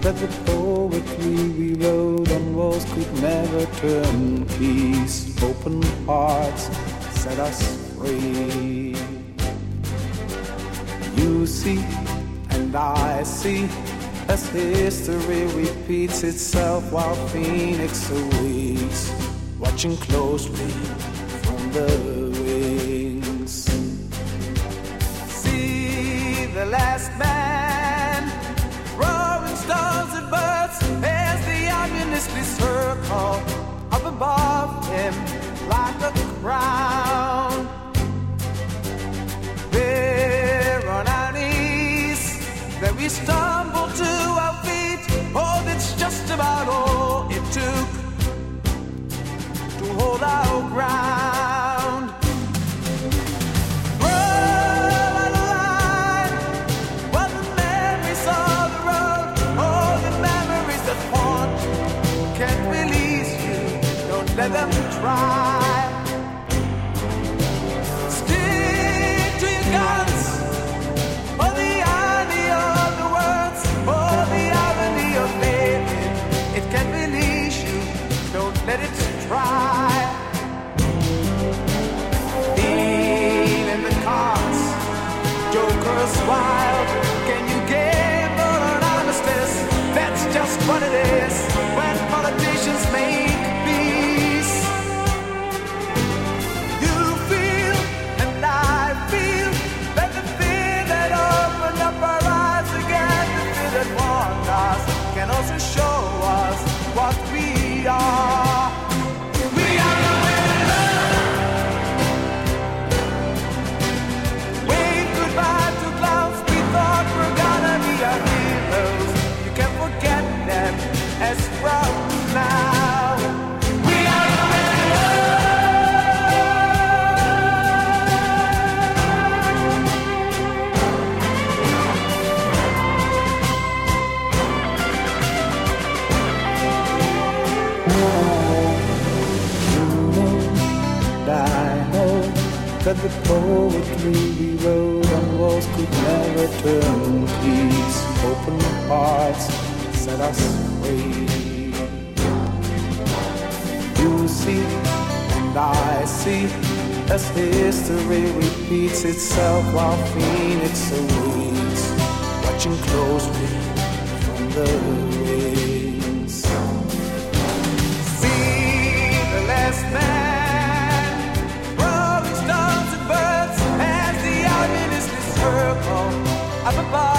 that the poetry we wrote on walls could never turn keys. Open hearts set us free. You see, and I see, as history repeats itself while Phoenix awaits, watching closely stumble to our feet. Oh, that's just about all it took to hold our ground. Roll on the that warned us, can also show us what we are. That the poetry we wrote on walls could never turn keys. Open hearts set us free. You see, and I see, as history repeats itself while Phoenix awaits, watching closely from the up above.